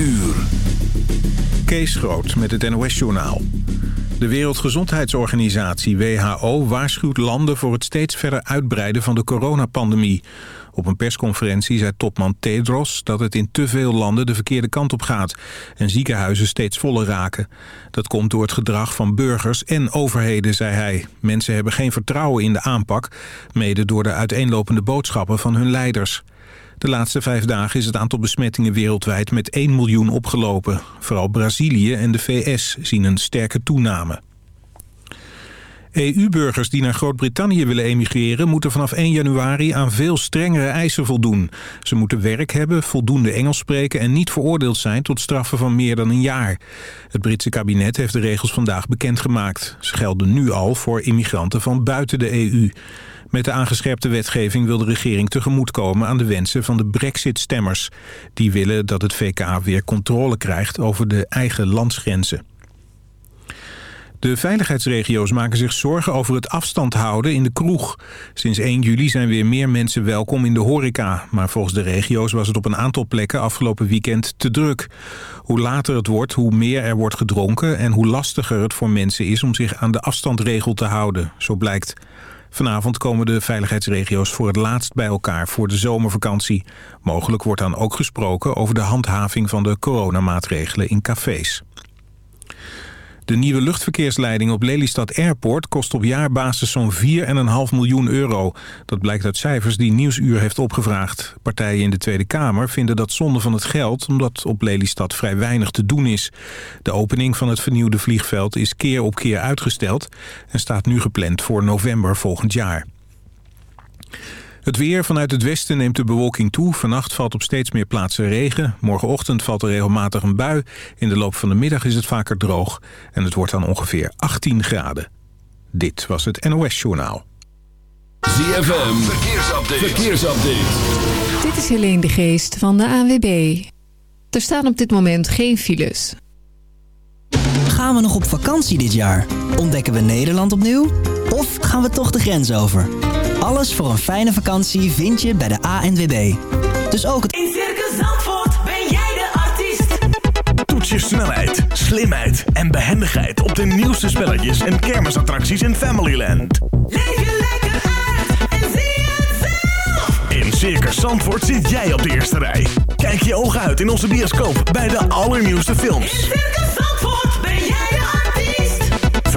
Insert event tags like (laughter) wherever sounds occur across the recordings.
uur. Kees Groot met het NOS-journaal. De Wereldgezondheidsorganisatie WHO waarschuwt landen voor het steeds verder uitbreiden van de coronapandemie. Op een persconferentie zei topman Tedros dat het in te veel landen de verkeerde kant op gaat en ziekenhuizen steeds voller raken. Dat komt door het gedrag van burgers en overheden, zei hij. Mensen hebben geen vertrouwen in de aanpak, mede door de uiteenlopende boodschappen van hun leiders. De laatste vijf dagen is het aantal besmettingen wereldwijd met 1 miljoen opgelopen. Vooral Brazilië en de VS zien een sterke toename. EU-burgers die naar Groot-Brittannië willen emigreren... moeten vanaf 1 januari aan veel strengere eisen voldoen. Ze moeten werk hebben, voldoende Engels spreken... en niet veroordeeld zijn tot straffen van meer dan een jaar. Het Britse kabinet heeft de regels vandaag bekendgemaakt. Ze gelden nu al voor immigranten van buiten de EU. Met de aangescherpte wetgeving wil de regering tegemoetkomen aan de wensen van de brexit-stemmers. Die willen dat het VK weer controle krijgt over de eigen landsgrenzen. De veiligheidsregio's maken zich zorgen over het afstand houden in de kroeg. Sinds 1 juli zijn weer meer mensen welkom in de horeca. Maar volgens de regio's was het op een aantal plekken afgelopen weekend te druk. Hoe later het wordt, hoe meer er wordt gedronken... en hoe lastiger het voor mensen is om zich aan de afstandregel te houden. Zo blijkt. Vanavond komen de veiligheidsregio's voor het laatst bij elkaar voor de zomervakantie. Mogelijk wordt dan ook gesproken over de handhaving van de coronamaatregelen in cafés. De nieuwe luchtverkeersleiding op Lelystad Airport kost op jaarbasis zo'n 4,5 miljoen euro. Dat blijkt uit cijfers die Nieuwsuur heeft opgevraagd. Partijen in de Tweede Kamer vinden dat zonde van het geld... omdat op Lelystad vrij weinig te doen is. De opening van het vernieuwde vliegveld is keer op keer uitgesteld... en staat nu gepland voor november volgend jaar. Het weer vanuit het westen neemt de bewolking toe. Vannacht valt op steeds meer plaatsen regen. Morgenochtend valt er regelmatig een bui. In de loop van de middag is het vaker droog. En het wordt dan ongeveer 18 graden. Dit was het NOS Journaal. ZFM, verkeersupdate. verkeersupdate. Dit is Helene de Geest van de ANWB. Er staan op dit moment geen files. Gaan we nog op vakantie dit jaar? Ontdekken we Nederland opnieuw? Of gaan we toch de grens over? Alles voor een fijne vakantie vind je bij de ANWB. Dus ook het... In Circus Zandvoort ben jij de artiest. Toets je snelheid, slimheid en behendigheid op de nieuwste spelletjes en kermisattracties in Familyland. Leef je lekker uit en zie het zelf. In Circus Zandvoort zit jij op de eerste rij. Kijk je ogen uit in onze bioscoop bij de allernieuwste films. In Circus Zandvoort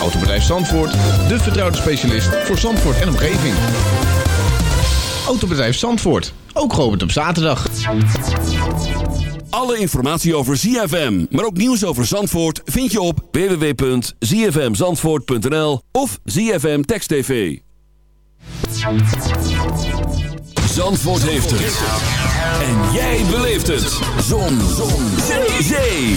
Autobedrijf Zandvoort, de vertrouwde specialist voor Zandvoort en omgeving. Autobedrijf Zandvoort, ook geopend op zaterdag. Alle informatie over ZFM, maar ook nieuws over Zandvoort... vind je op www.zfmzandvoort.nl of ZFM Text TV. Zandvoort heeft het. En jij beleeft het. Zon. Zon. Zee.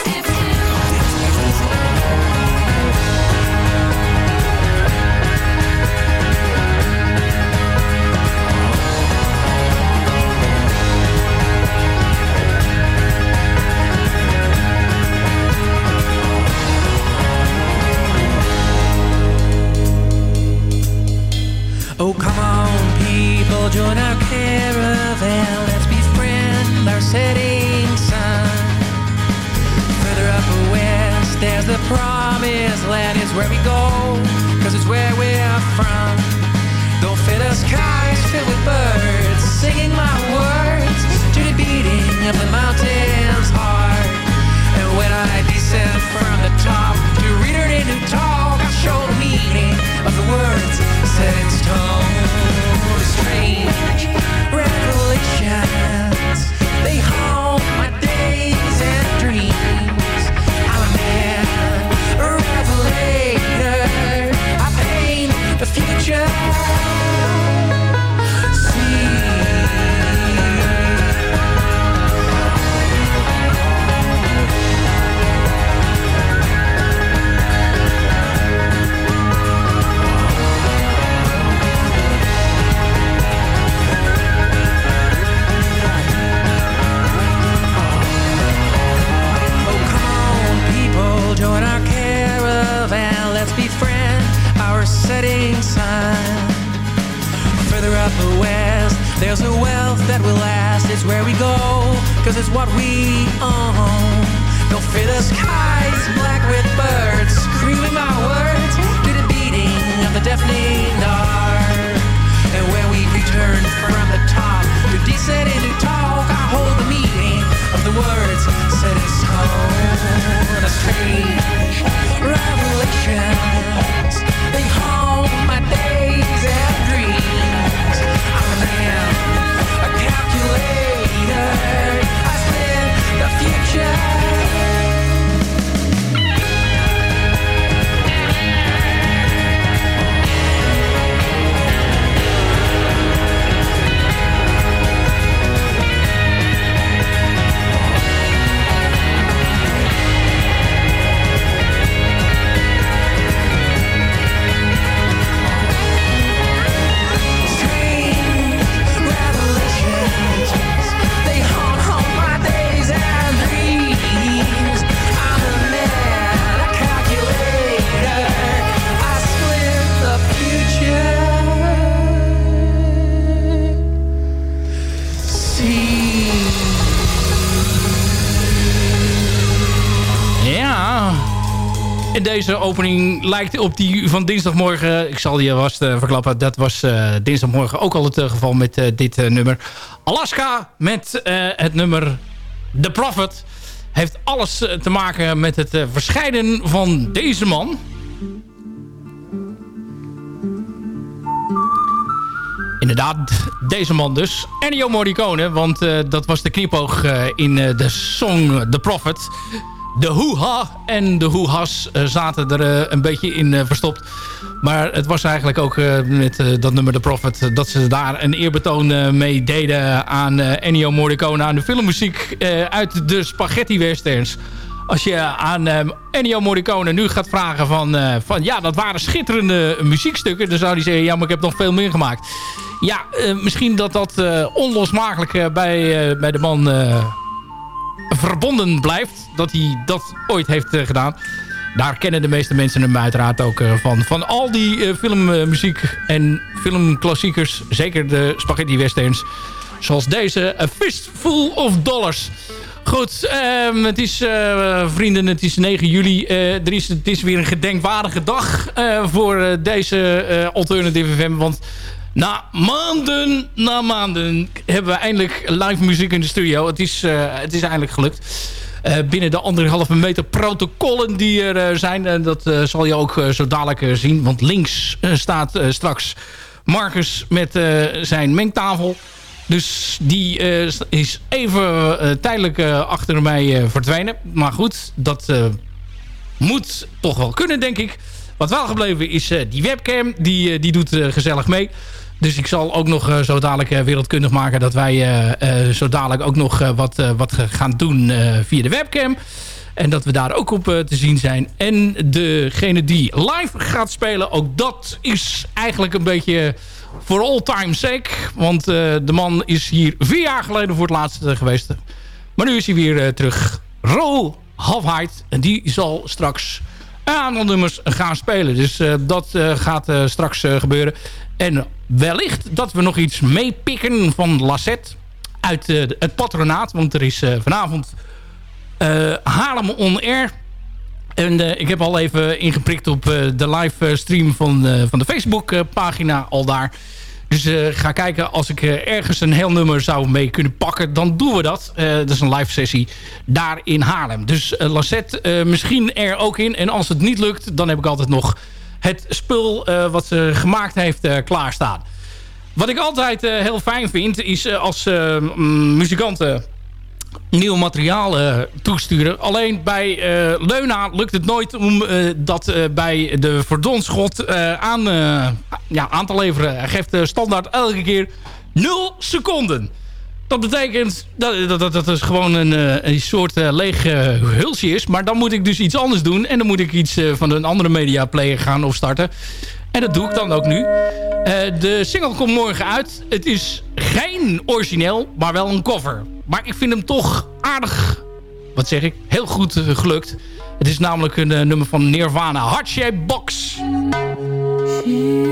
crown it's what we own. No the skies black with birds, deze opening lijkt op die van dinsdagmorgen. Ik zal je vast eh, verklappen. Dat was eh, dinsdagmorgen ook al het eh, geval met dit nummer. Alaska met het nummer The Prophet. Heeft alles te maken met het verschijnen van deze man. Inderdaad, deze man dus. Ennio Morricone, want dat was de knipoog in de song The Prophet. De hoeha en de hoehas eh, zaten er eh, een beetje in eh, verstopt. Maar het was eigenlijk ook met dat nummer The Prophet... dat ze daar een eerbetoon mee deden aan Ennio Morricone... aan de filmmuziek uit de spaghetti westerns als je aan Ennio Morricone nu gaat vragen van, van... ja, dat waren schitterende muziekstukken... dan zou hij zeggen, ja, maar ik heb nog veel meer gemaakt. Ja, misschien dat dat onlosmakelijk bij, bij de man verbonden blijft. Dat hij dat ooit heeft eh, gedaan. Daar kennen de meeste mensen hem uiteraard ook eh, van. Van al die eh, filmmuziek en filmklassiekers. Zeker de spaghetti westerns. Zoals deze, A Fistful of Dollars... Goed, ehm, het is, vrienden, het is 9 juli. Er is, het is weer een gedenkwaardige dag voor deze Alternative FM. Want na maanden, na maanden hebben we eindelijk live muziek in de studio. Het is, eh, het is eindelijk gelukt. Eh, binnen de anderhalve meter protocollen die er eh, zijn. En dat zal je ook zo dadelijk zien. Want links staat straks Marcus met zijn mengtafel. Dus die is even tijdelijk achter mij verdwenen. Maar goed, dat moet toch wel kunnen, denk ik. Wat wel gebleven is die webcam. Die, die doet gezellig mee. Dus ik zal ook nog eh, zo dadelijk eh, wereldkundig maken... dat wij eh, zo dadelijk ook nog wat, wat gaan doen via de webcam. En dat we daar ook op te zien zijn. En degene die live gaat spelen, ook dat is eigenlijk een beetje voor all time sake. Want de man is hier vier jaar geleden voor het laatst eh, geweest. Maar nu is hij weer terug. Ro Halfheid. En die zal straks een aantal nummers gaan spelen. Dus dat gaat straks gebeuren. En wellicht dat we nog iets meepikken van Lassette. Uit eh, het patronaat. Want er is eh, vanavond eh Haarlem On Air. En ik heb al even ingeprikt op de livestream van, van de Facebook pagina al daar. Dus ga kijken, als ik ergens een heel nummer zou mee kunnen pakken, dan doen we dat. Dat is een live sessie daar in Haarlem. Dus uh, Lassette misschien er ook in. En als het niet lukt, dan heb ik altijd nog het spul eh, wat ze gemaakt heeft eh, klaarstaan. Wat ik altijd eh, heel fijn vind, is als muzikanten nieuw materiaal toesturen. Alleen bij Leuna lukt het nooit om dat bij de verdonschot aan, ja, aan te leveren. Hij geeft standaard elke keer 0 seconden. Dat betekent dat dat, dat, dat is gewoon een, eh, een soort eh, leeg eh, hulsje is. Maar dan moet ik dus iets anders doen. En dan moet ik iets van een andere media player gaan opstarten. En dat doe ik dan ook nu. De single komt morgen uit. Het is geen origineel, maar wel een cover. Maar ik vind hem toch aardig, wat zeg ik, heel goed gelukt. Het is namelijk een nummer van Nirvana, Heart Shape Box. Me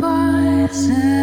like a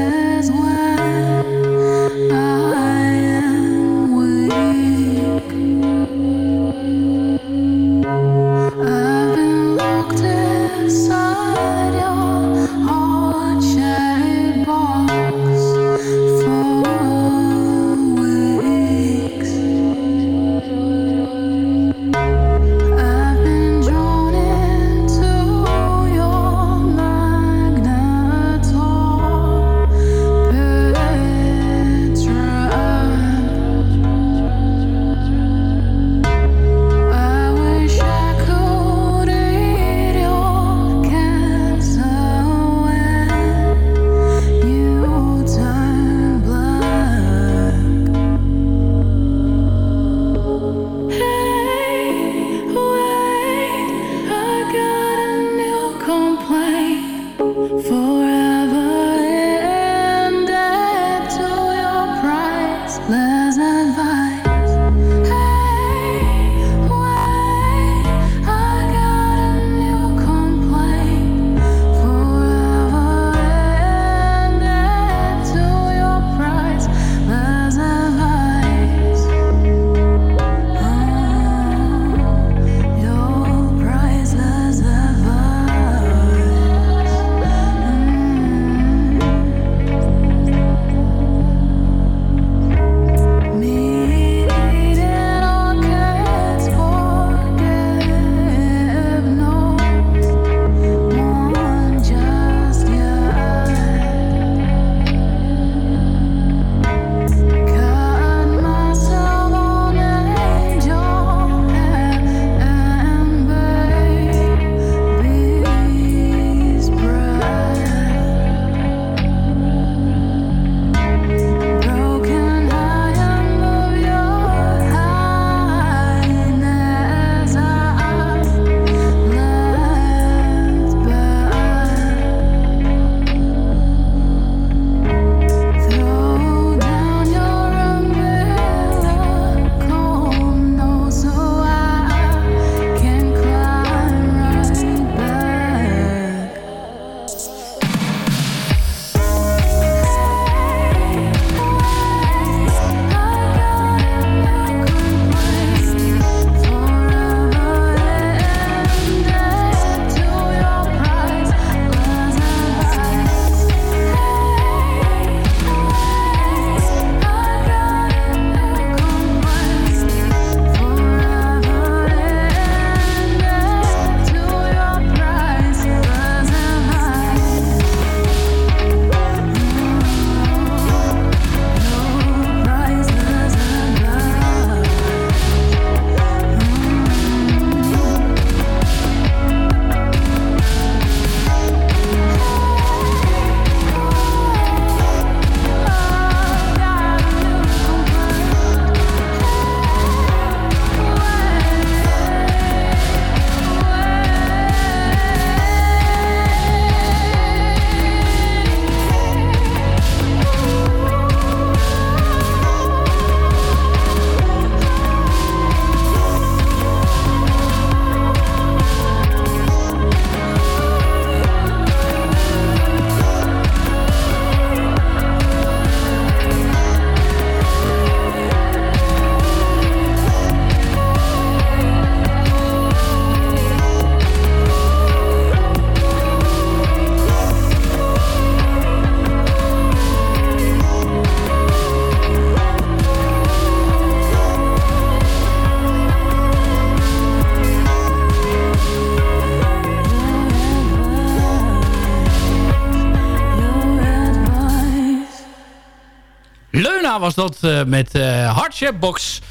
was dat eh, met eh, Hardship Box.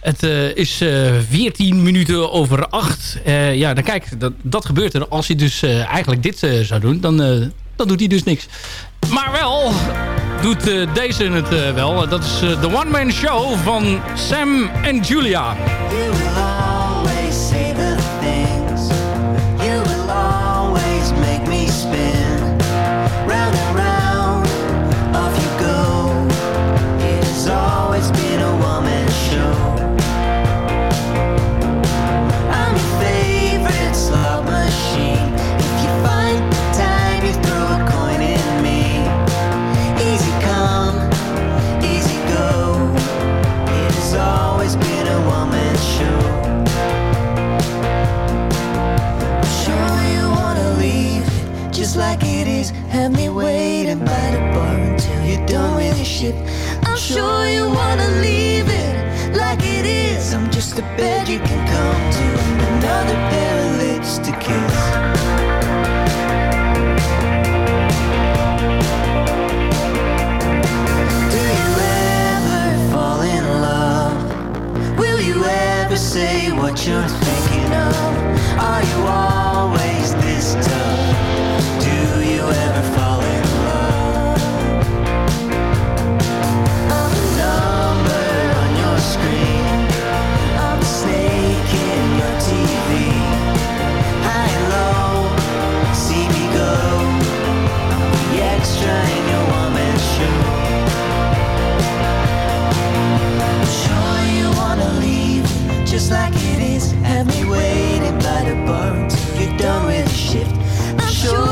Het eh, is 14 minuten over 8. Ja, dan kijk, dat, dat gebeurt er. Als hij dus eigenlijk dit zou doen, dan, dan doet hij dus niks. Maar wel doet deze het wel. Dat is de One Man Show van Sam en Julia. sure you wanna leave it like it is. I'm just a bed you can come to, another pair of lips to kiss. Do you ever fall in love? Will you ever say what you're thinking of. Are you all? sure.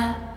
Dadah.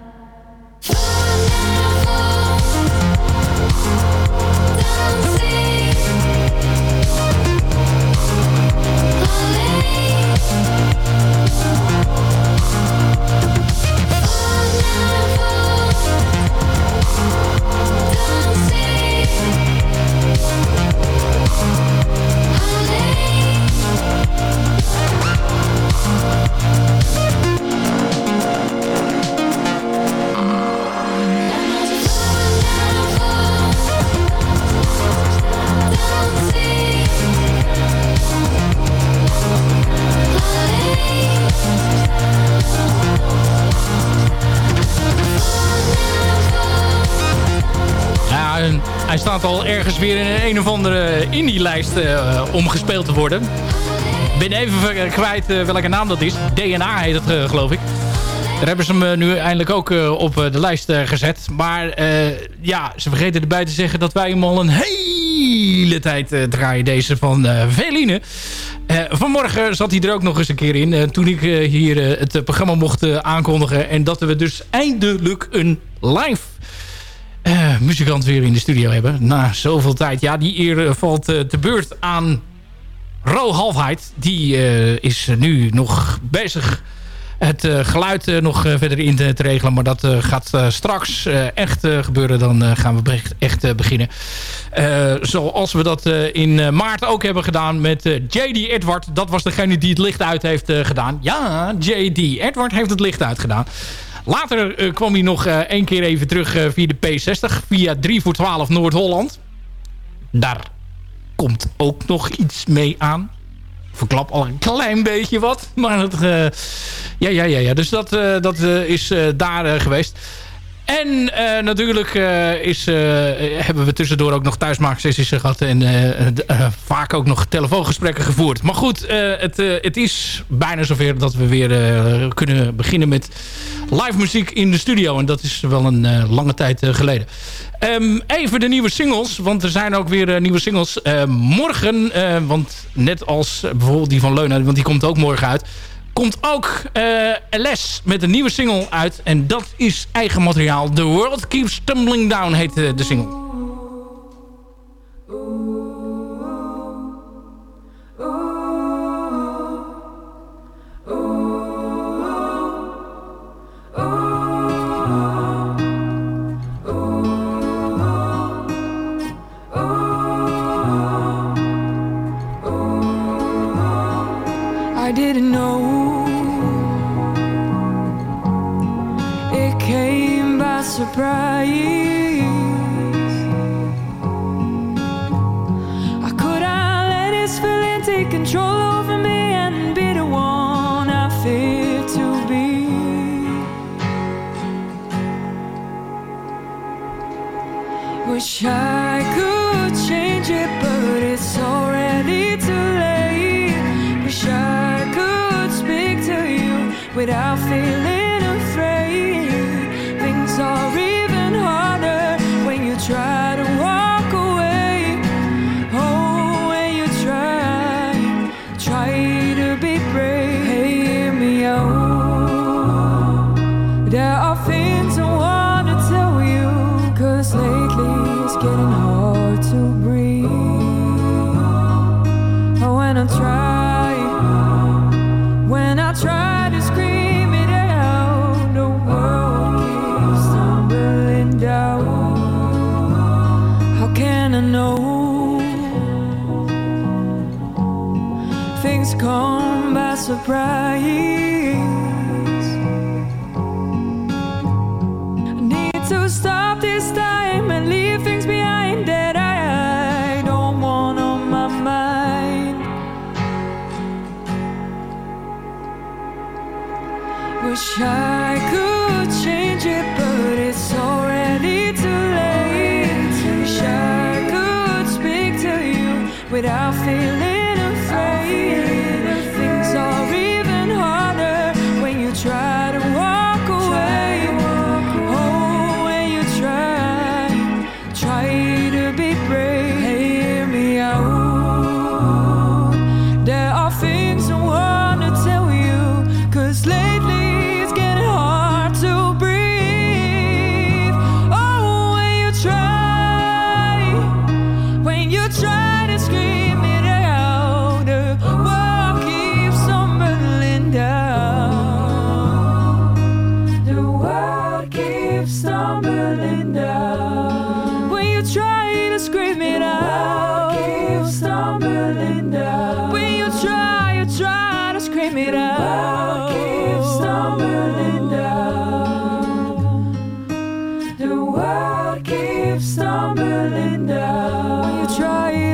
Een, of andere indie-lijst uh, omgespeeld te worden. Ik ben even kwijt uh, welke naam dat is. DNA heet het, uh, geloof ik. Daar hebben ze hem nu eindelijk ook op de lijst gezet. Maar ja, ze vergeten erbij te zeggen dat wij hem al een hele tijd draaien. Deze van Veline. vanmorgen zat hij er ook nog eens een keer in. toen ik hier het programma mocht aankondigen. En dat we dus eindelijk een live uh, muzikant weer in de studio hebben. Na zoveel tijd. Ja, die eer valt uh, te beurt aan Ro Halfheid. Die is nu nog bezig het geluid nog verder in te, regelen. Maar dat gaat straks echt gebeuren. Dan gaan we echt beginnen. zoals we dat in maart ook hebben gedaan met J.D. Edward. Dat was degene die het licht uit heeft gedaan. Ja, J.D. Edward heeft het licht uitgedaan. Later uh, kwam hij nog uh, één keer even terug uh, via de P60. Via 3 voor 12 Noord-Holland. Daar komt ook nog iets mee aan. Verklap al een klein beetje wat. Maar het, ja, ja, ja, ja. Dus dat, dat is daar geweest. En uh, natuurlijk uh, is, uh, hebben we tussendoor ook nog thuismaaksessies gehad. En vaak ook nog telefoongesprekken gevoerd. Maar goed, het, het is bijna zover dat we weer kunnen beginnen met live muziek in de studio. En dat is wel een lange tijd geleden. Um, even de nieuwe singles, want er zijn ook weer nieuwe singles. morgen, want net als bijvoorbeeld die van Leuna, want die komt ook morgen uit komt ook uh, LS met een nieuwe single uit. En dat is eigen materiaal. The World Keeps Tumbling Down heet uh, de single. Surprise. I could I let this feeling take control over me and be the one I fear to be? Wish I could change it, but it's already too late. Wish I could speak to you without feeling getting hard to breathe. Oh, when I try, when I try to scream it out, the world keeps down. How can I know? Things come by surprise.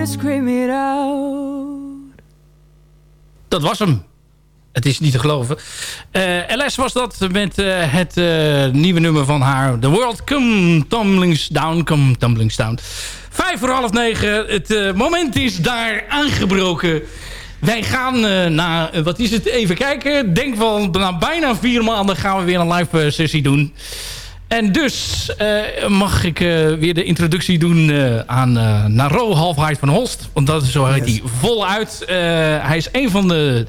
Scream it out. Dat was hem. Het is niet te geloven. Eh, LS was dat met eh, het eh, nieuwe nummer van haar. The World Come Tumblings Down. Come Tumblings Down. Vijf voor half negen. Het moment is daar aangebroken. Wij gaan na, uh, wat is het, even kijken. Denk wel, na bijna vier maanden gaan we weer een live sessie doen. En dus mag ik weer de introductie doen aan Naro Halfheid van Holst. Want dat is zo heet hij voluit. hij is een van de,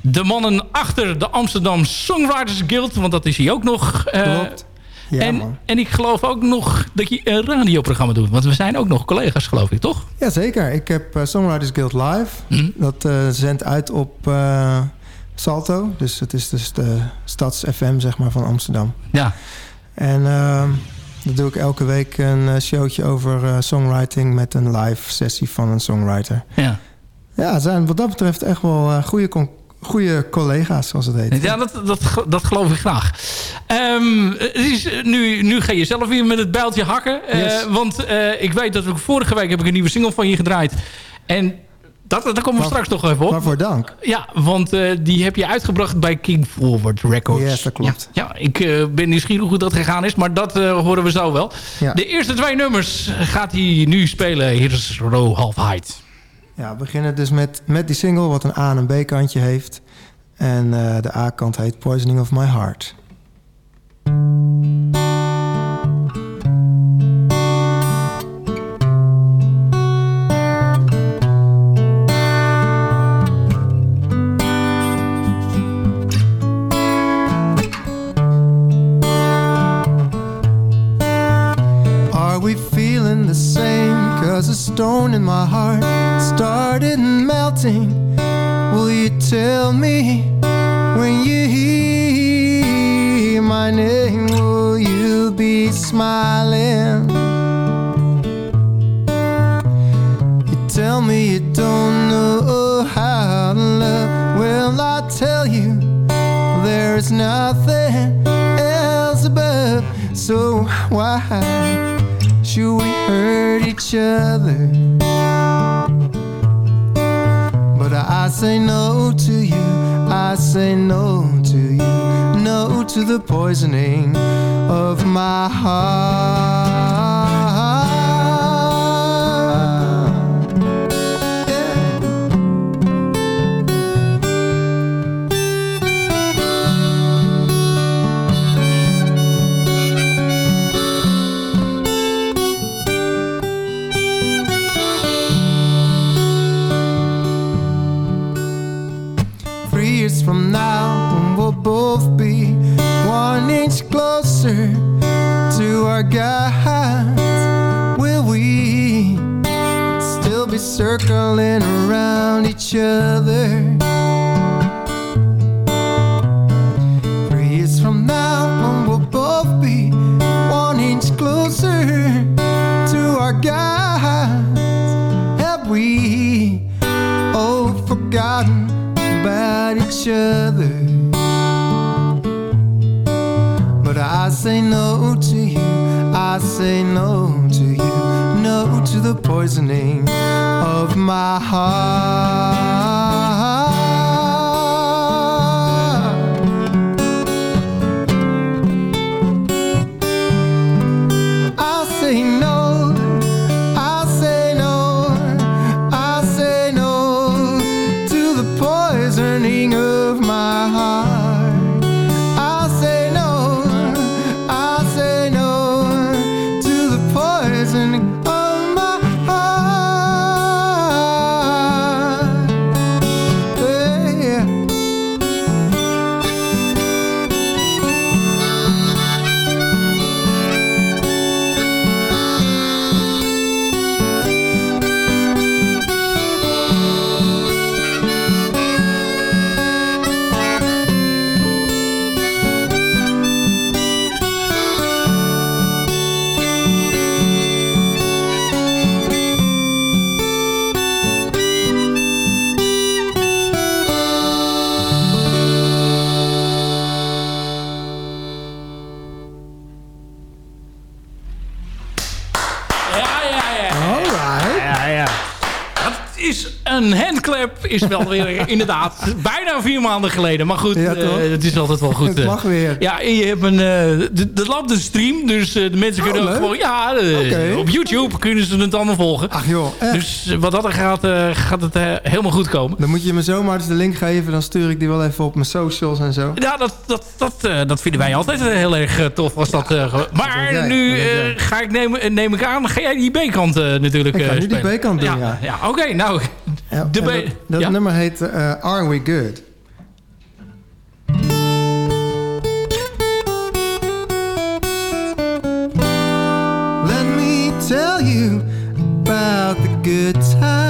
de mannen achter de Amsterdam Songwriters Guild. Want dat is hij ook nog. Klopt. Ja, en, en ik geloof ook nog dat je een radioprogramma doet. Want we zijn ook nog collega's, geloof ik, toch? Jazeker. Ik heb Songwriters Guild Live. Mhm. Dat zendt uit op Salto. Dus het is dus de Stads FM zeg maar, van Amsterdam. Ja. En ehm, dat doe ik elke week een showtje over songwriting... met een live sessie van een songwriter. Ja. Ja, zijn wat dat betreft echt wel goede goede collega's, zoals het heet. Ja, dat, dat, dat geloof ik graag. Um, is, nu, nu ga je zelf weer met het bijltje hakken. Yes. Uh, want uh, ik weet dat ik vorige week heb ik een nieuwe single van je gedraaid. En dat, daar komen we straks nog even op. Waarvoor dank. Ja, want uh, die heb je uitgebracht bij King Forward Records. Yes, dat klopt. Ja, ja ik ben nieuwsgierig hoe dat gegaan is, maar dat horen we zo wel. Ja. De eerste twee nummers gaat hij nu spelen. Hier is Row Half Height. Ja, we beginnen dus met, met die single wat een A- en een B-kantje heeft. En uh, de A-kant heet Poisoning of My Heart. Stone in my heart started melting Will you tell me when you hear my name? Will you be smiling? You tell me you don't know how to love. Well, I tell you, there's nothing else above. So why should we hurt other? But I say no to you, I say no to you, no to the poisoning of my heart. Circling around each other? Three years from now, we'll both be one inch closer to our God, have we all forgotten? about each other. But I say no to you, I say no the poisoning of my heart. Is wel weer (laughs) inderdaad bijna vier maanden geleden. Maar goed, Ja, eh, het is altijd wel goed. Het eh. mag weer. Ja, en je hebt een... eh de, de loopt een stream. Dus de mensen kunnen ook Oh, gewoon... Ja, op YouTube kunnen ze het allemaal volgen. Ach joh, echt? Dus wat dat er gaat, gaat het helemaal goed komen. Dan moet je me zomaar eens de link geven. Dan stuur ik die wel even op mijn socials en zo. Ja, dat, dat, dat, dat vinden wij altijd heel erg tof. Als dat, maar dat nu ga ik nemen, neem ik aan, ga jij die B-kant natuurlijk Ik ga nu die. B-kant doen, ja. Ja, oké, nou. Ja, de en B- dat dat ja. nummer heet eh, Are We Good? Let me tell you about the good times.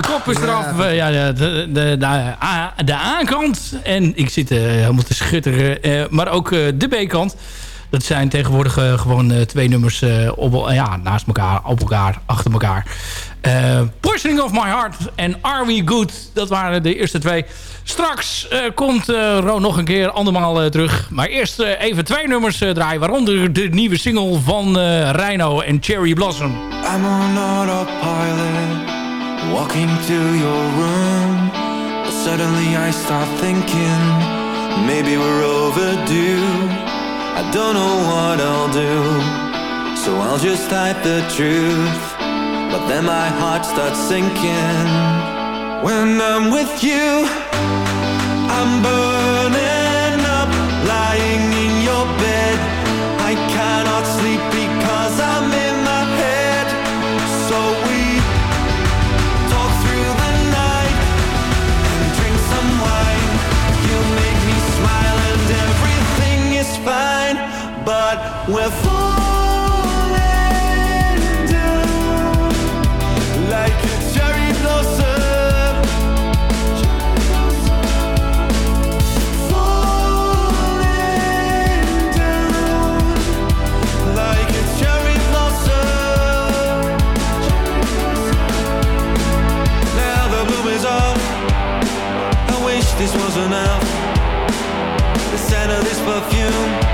De kop is eraf. Eh, Ja, de, de, de, de, A-kant. En ik zit eh, helemaal te schutteren. eh, maar ook eh, de B-kant. Dat zijn tegenwoordig gewoon eh, twee nummers eh, op, ja, naast elkaar, op elkaar, achter elkaar. Eh Poisoning of My Heart en Are We Good. Dat waren de eerste twee. Straks eh, komt eh Ro nog een keer andermaal eh, terug. Maar eerst eh, even twee nummers eh, draaien. Waaronder de nieuwe single van eh Rhino en Cherry Blossom. I'm on autopilot, walking to your room. Suddenly I start thinking, maybe we're overdue. I don't know what I'll do, so I'll just type the truth. But then my heart starts sinking. When I'm with you, I'm burning we're falling down like a cherry blossom. Falling down like a cherry blossom. Now the bloom is off. I wish this was enough. The scent of this perfume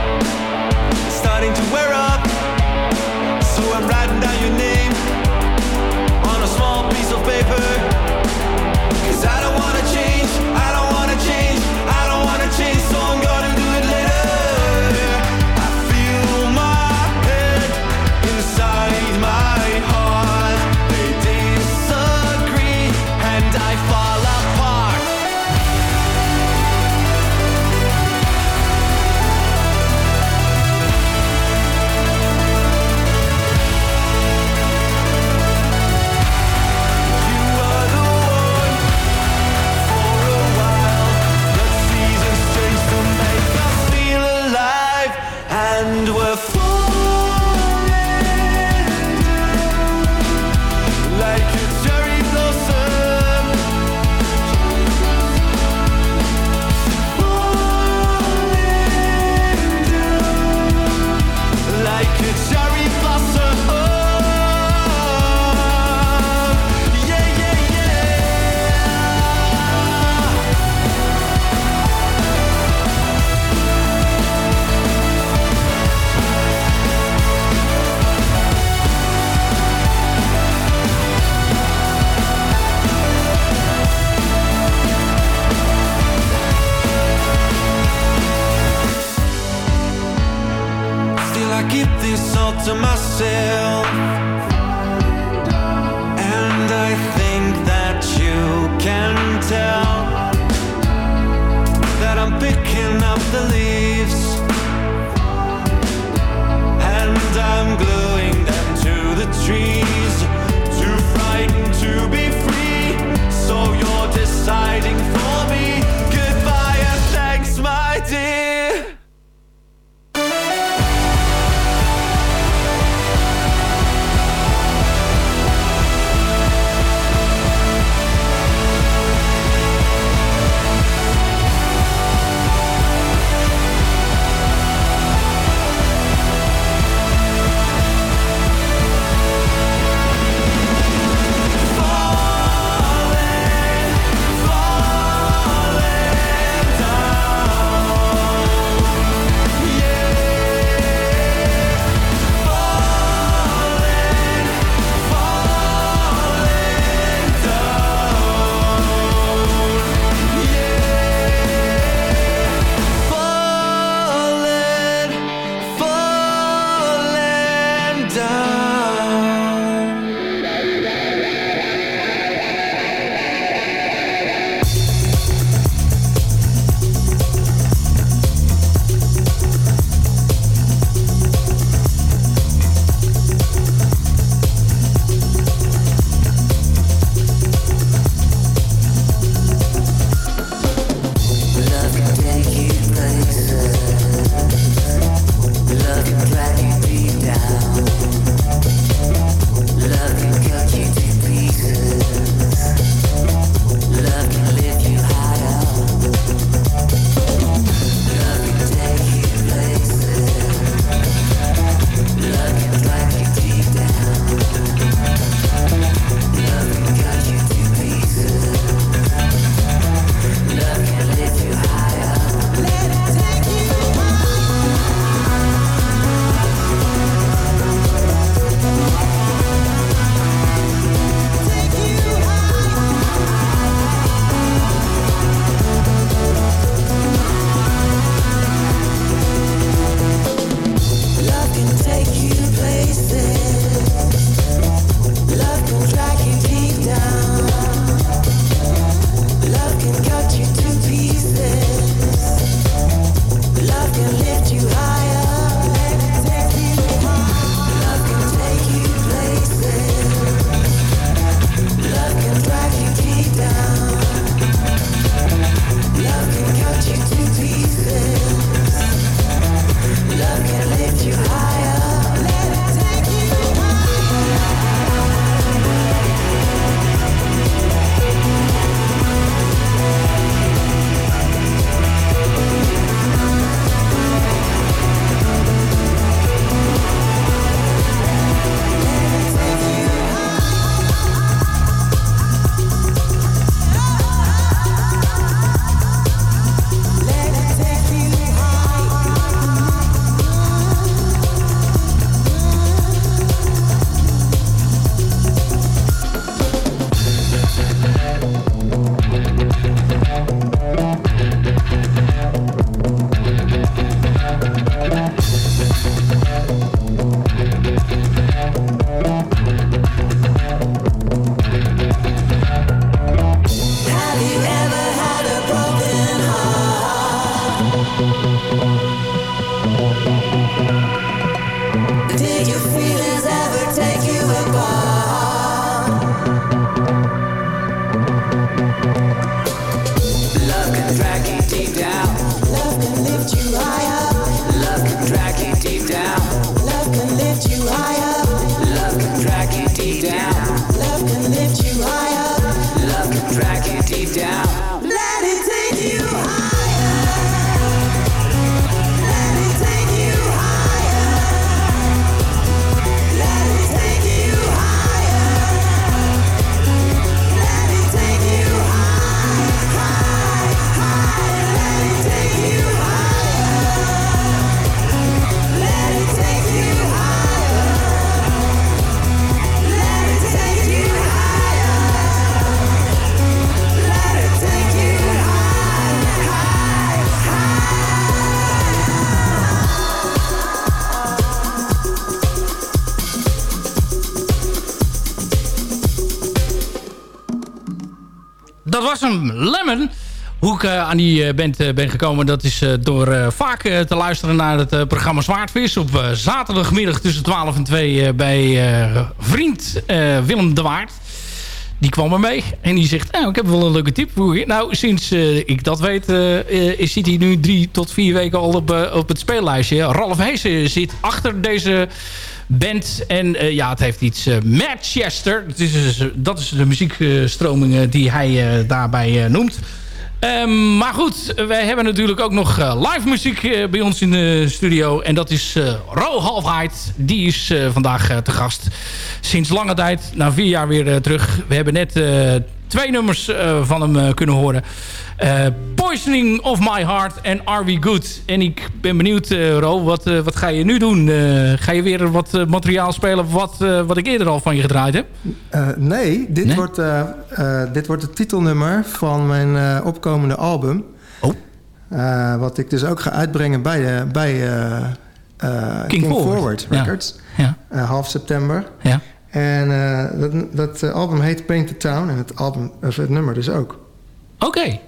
did you feel as I dat was hem, Lemon. Hoe ik eh, aan die eh, band eh, ben gekomen, dat is door vaak te luisteren naar het programma Zwaardvis. Op zaterdagmiddag tussen 12 en 2 eh, bij vriend Willem de Waard. Die kwam er mee en die zegt, nou, ik heb wel een leuke tip. Nou, sinds ik dat weet, eh, zit hij nu drie tot vier weken al op, op het speellijstje. Ralf Heesen zit achter deze band. En eh, ja, het heeft iets eh, Manchester. Het is, dus, dat is de muziekstroming eh, die hij eh, daarbij eh, noemt. Ehm, maar goed, wij hebben natuurlijk ook nog eh, live muziek eh, bij ons in de studio. En dat is eh Ro Halfheid. Die is eh, vandaag eh, te gast. Sinds lange tijd, na vier jaar weer eh, terug. We hebben net eh, twee nummers eh, van hem eh, kunnen horen. Eh, Poisoning of My Heart en Are We Good. En ik ben benieuwd, Ro, wat, wat ga je nu doen? Ga je weer wat materiaal spelen wat, wat ik eerder al van je gedraaid heb? Nee, dit, Nee? Wordt, dit wordt het titelnummer van mijn opkomende album. Oh. Eh, wat ik dus ook ga uitbrengen bij, bij King, Forward. Records. Ja. Half september. Ja. En eh, dat, dat eh, album heet Paint the Town. En het, album, nummer dus ook. Oké.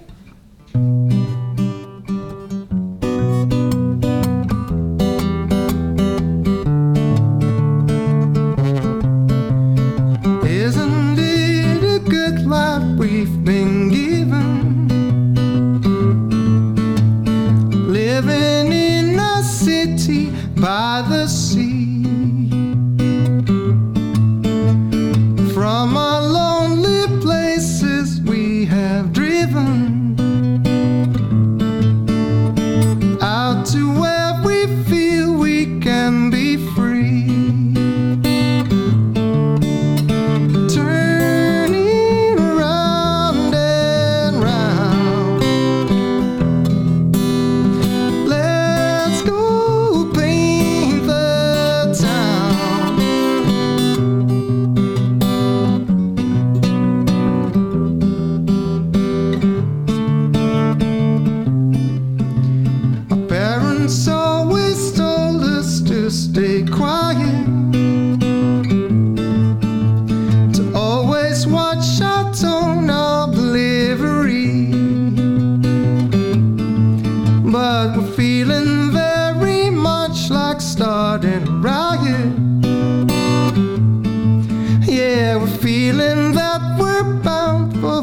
Yeah, we're feeling that we're bound for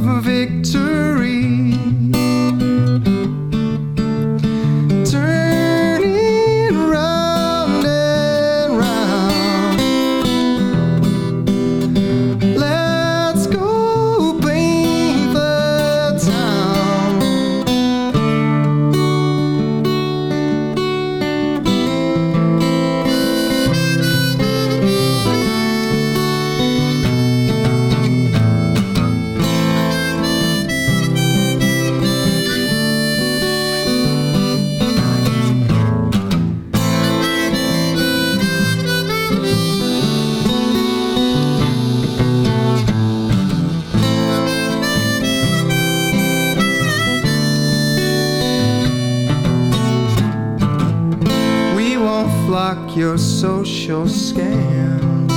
social scams.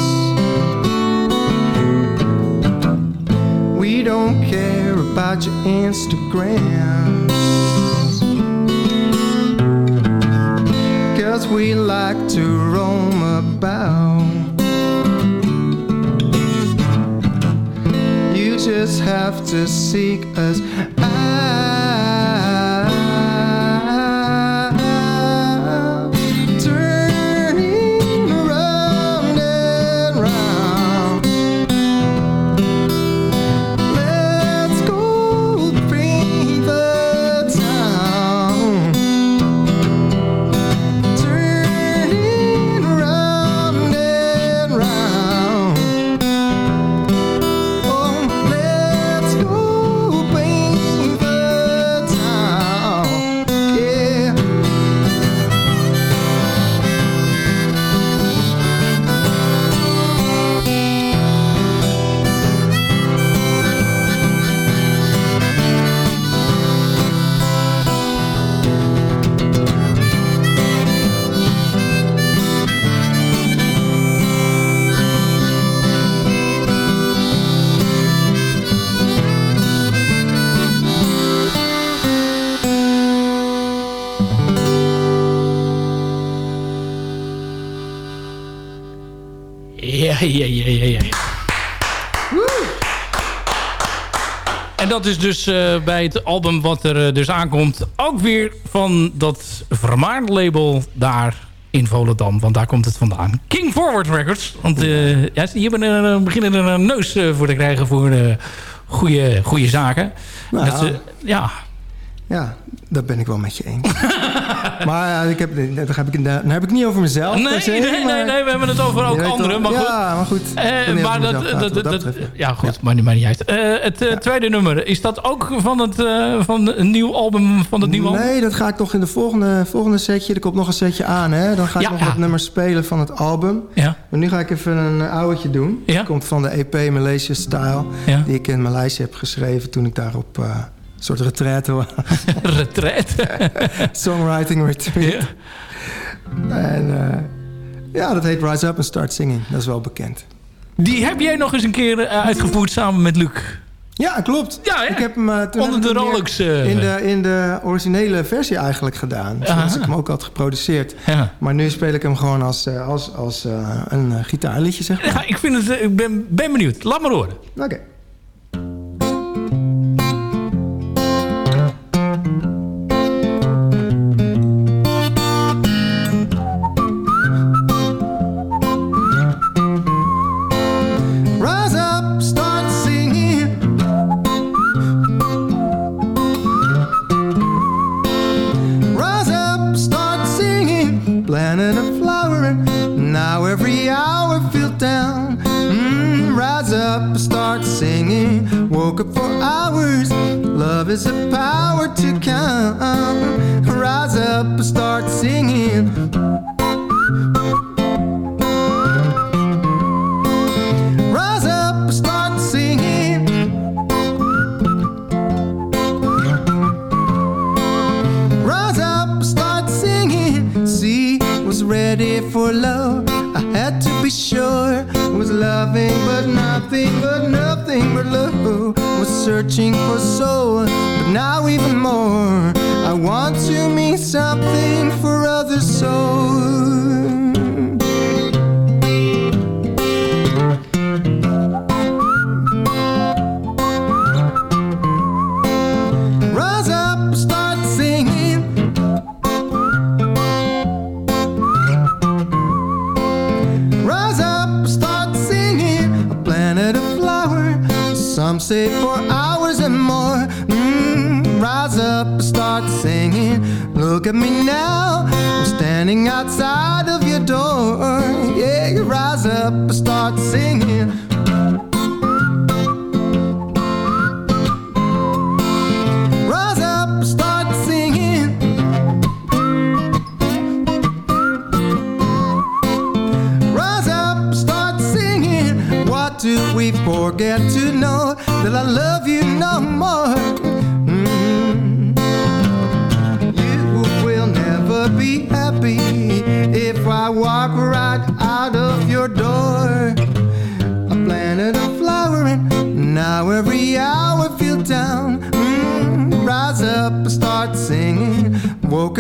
We don't care about your Instagrams. Cause we like to roam about. You just have to seek us ja, ja, ja, ja. En dat is dus eh, bij het album wat er eh, dus aankomt... ook weer van dat vermaard label daar in Volendam. Want daar komt het vandaan. King Forward Records. Want eh ja, die hebben beginnen er een neus voor te krijgen voor goede, goede zaken. Nou, Dat ze- ja, Ja, dat ben ik wel met je eens. (laughs) maar ik heb, dat heb ik, dan heb ik het niet over mezelf. Nee, se, nee, nee, maar- nee, we hebben het over ook anderen. Maar goed. Ja, maar goed. Niet maar dat, dat, dat, dat ja, goed, maar, maar niet uit. Eh, het eh, tweede nummer, is dat ook van het, eh, van een nieuw album? Van het nieuwe album? Nee, dat ga ik nog in de volgende, volgende setje. Er komt nog een setje aan, hè. Dan ga ik Ja, nog ja. wat nummers spelen van het album. Ja. Maar nu ga ik even een ouwtje doen. Ja. Het komt van de EP Malaysia Style. Die ik in Maleisië heb geschreven toen ik daar op eh, een soort retraite. (laughs) Retreat. (laughs) Songwriting retreat. En eh, ja, dat heet Rise Up and Start Singing. Dat is wel bekend. Die heb jij nog eens een keer eh, uitgevoerd samen met Luc. Ja, klopt. Ja? Ik heb hem, toen Onder de Rolex, in, de, in de originele versie eigenlijk gedaan. Zoals Aha. ik hem ook had geproduceerd. Ja. Maar nu speel ik hem gewoon als, als, als een gitaarliedje, zeg maar. Ja, ik, vind het, ik ben, ben benieuwd. Laat maar horen. Oké.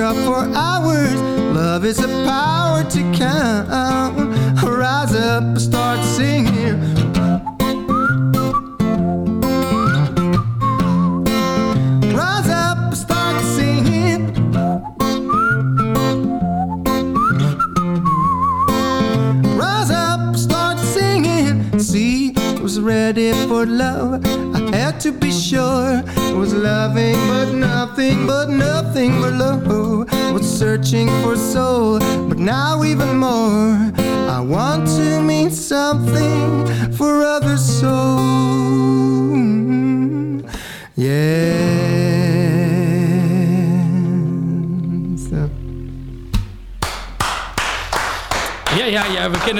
Up for hours. Love is a power to count. Rise up, loving, but nothing, but nothing but love. Was searching for soul, but now even more. I want to mean something for other souls.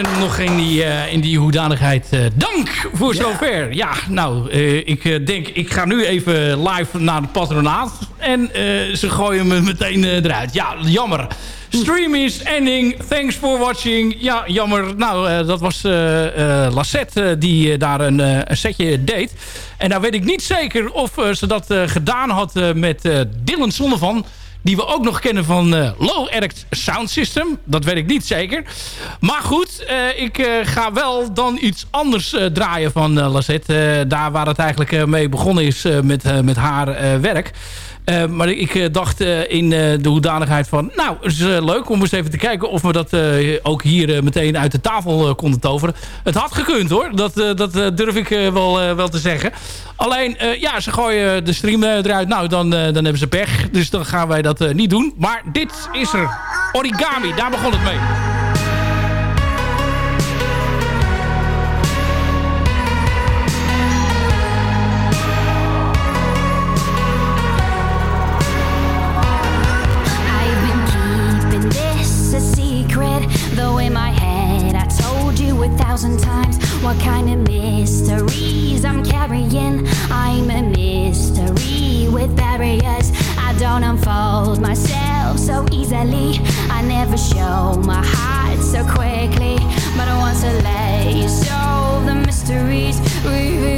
Kennen hem nog in die, eh, in die hoedanigheid. Eh, dank voor zover. Ja, nou, eh, ik denk, ik ga nu even live naar het patronaat. En ze gooien me meteen eruit. Ja, jammer. Stream is ending. Thanks for watching. Ja, jammer. Nou, dat was Lassette die daar een, een setje deed. En nou weet ik niet zeker of ze dat gedaan had met Dylan Zonnevan. Die we ook nog kennen van eh, Low Erect Sound System. Dat weet ik niet zeker. Maar goed, eh, ik eh, ga wel dan iets anders draaien van Lazette. daar waar het eigenlijk mee begonnen is met, met haar werk. Eh, maar ik eh, dacht eh, in de hoedanigheid van... nou, het is leuk om eens even te kijken... of we dat ook hier meteen uit de tafel konden toveren. Het had gekund hoor, dat, dat durf ik wel, wel te zeggen. Alleen, ja, ze gooien de stream eruit. Nou, dan, dan hebben ze pech. Dus dan gaan wij dat niet doen. Maar dit is er. Origami, daar begon het mee. Don't unfold myself so easily. I never show my heart so quickly, but I want to let you solve the mysteries. Reveal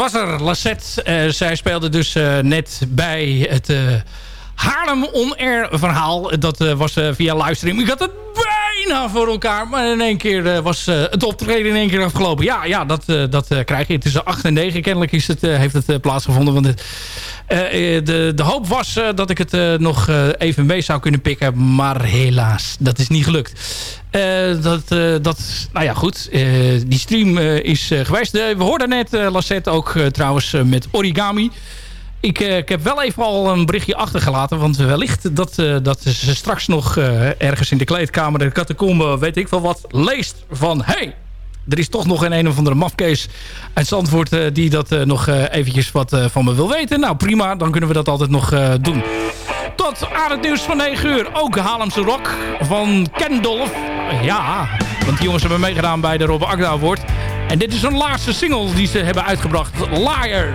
was er, Lassette. Eh, zij speelde dus eh, net bij het eh, Haarlem On Air verhaal. Dat was via livestream. Ik had het bijna voor elkaar. Maar in één keer was het optreden in één keer afgelopen. Ja, ja dat, dat krijg je. Tussen 8 en 9 kennelijk is het, heeft het plaatsgevonden. Want de, de hoop was dat ik het nog even mee zou kunnen pikken. Maar helaas, dat is niet gelukt. Eh, dat, eh, dat, nou ja, goed. Eh, die stream is geweest. We hoorden net Lassette ook trouwens met Origami. Ik, ik heb wel even al een berichtje achtergelaten. Want wellicht dat, dat ze straks nog ergens in de kleedkamer... de catacombe, weet ik wel wat, leest van... Hey, er is toch nog een een of andere mafkees uit Zandvoort... Eh, die dat eh, nog eh, eventjes wat van me wil weten. Nou, prima. Dan kunnen we dat altijd nog doen. Tot aan het nieuws van 9 uur. Ook Haarlemse Rock van Kendolf. Ja, want die jongens hebben meegedaan bij de Robbe Agda Award. En dit is hun laatste single die ze hebben uitgebracht. Liar.